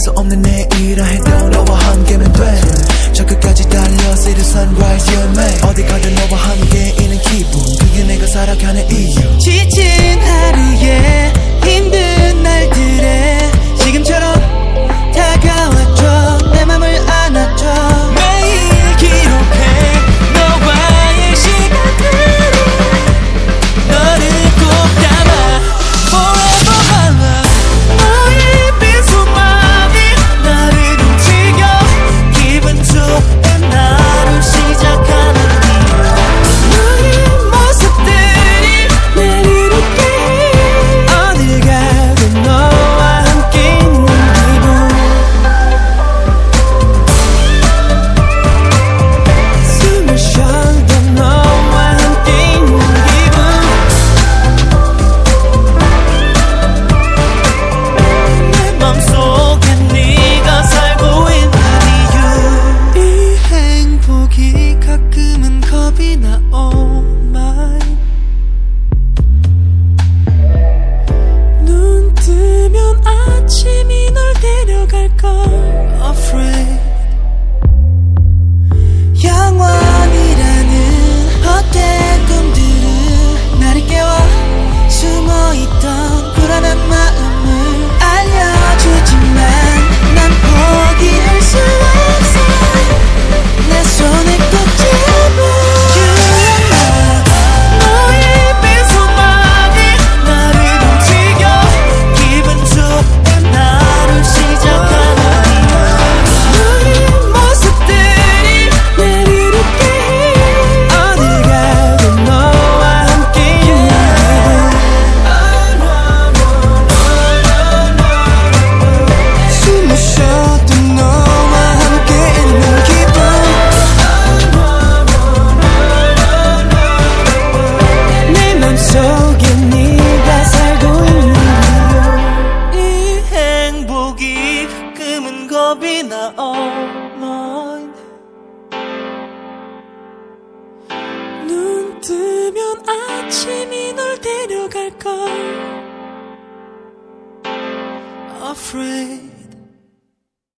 수 없는 내일이라 해도 너와 함께면 돼. 저 끝까지 달려, see the sunrise, you and me. 어디 가든 너와 함께 있는 기분. 그게 내가 살아가는 이유. 데려갈까 Afraid